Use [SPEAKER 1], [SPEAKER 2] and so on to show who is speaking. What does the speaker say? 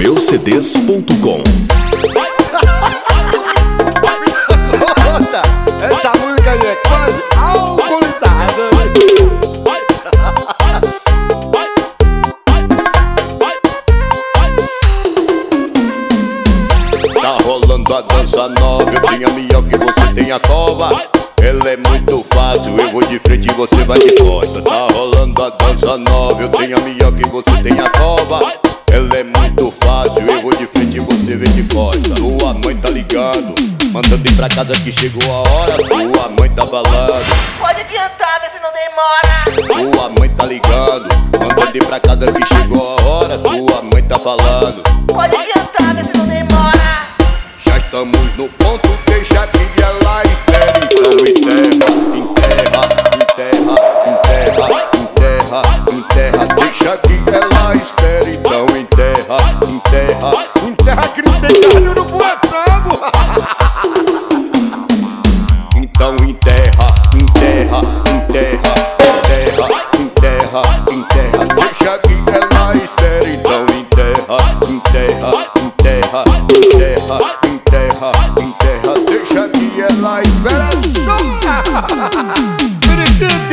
[SPEAKER 1] meucds.com!
[SPEAKER 2] Essa música aí é quase alcoolizada.
[SPEAKER 3] Tá rolando a dança nova, eu tenho a minha que você tem a cova. Ela é muito fácil, eu vou de frente e você vai de costa. Tá rolando a dança nova, eu tenho a minha que você tem a cova. Ela é muito você costa. Sua mãe tá ligando, mandando ir pra casa que chegou a hora. Sua mãe tá falando.
[SPEAKER 4] Pode adiantar, vê se não demora.
[SPEAKER 3] Sua mãe tá ligando, mandando ir pra casa que chegou a hora. Sua mãe tá falando.
[SPEAKER 4] Pode adiantar, vê se não demora.
[SPEAKER 3] Já estamos no ponto, deixa que ela espere. Então enterra, enterra, enterra, enterra, enterra, enterra. Deixa que ela espere. Então enterra. Enterra Então enterra, enterra, enterra, enterra, enterra, enterra. Deixa que ela espere. Então enterra, enterra, enterra, enterra, enterra, enterra. Deixa que ela espere.
[SPEAKER 2] Só!